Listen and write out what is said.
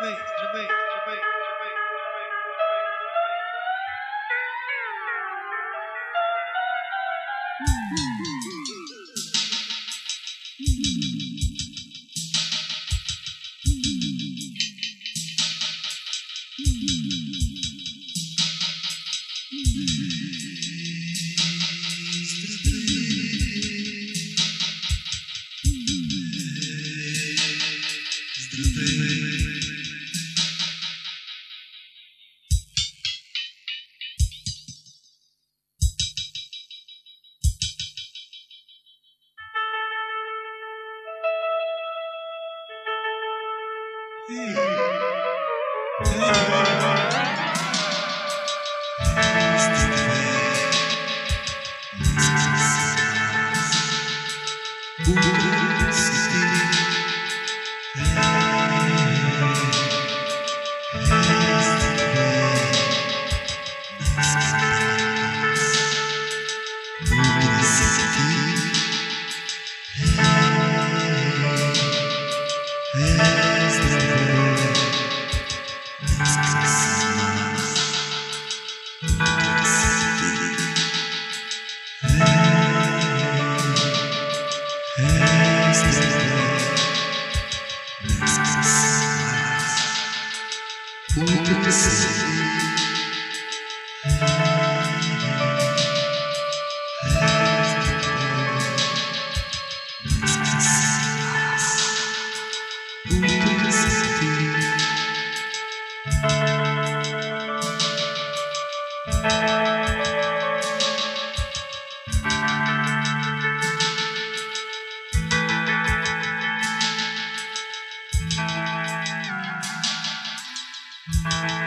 Jermaine, Jermaine, Jermaine. Mm-hmm. Ih. Música Bye.